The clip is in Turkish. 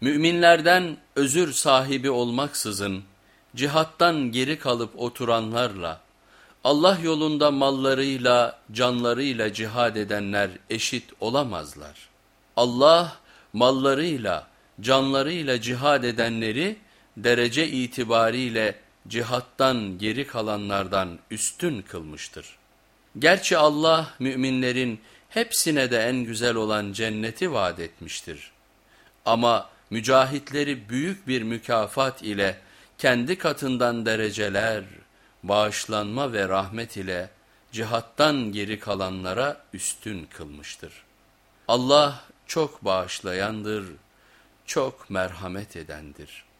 Müminlerden özür sahibi olmaksızın cihattan geri kalıp oturanlarla Allah yolunda mallarıyla canlarıyla cihad edenler eşit olamazlar. Allah mallarıyla canlarıyla cihad edenleri derece itibariyle cihattan geri kalanlardan üstün kılmıştır. Gerçi Allah müminlerin hepsine de en güzel olan cenneti vaat etmiştir. Ama mücahitleri büyük bir mükafat ile kendi katından dereceler, bağışlanma ve rahmet ile cihattan geri kalanlara üstün kılmıştır. Allah çok bağışlayandır, çok merhamet edendir.''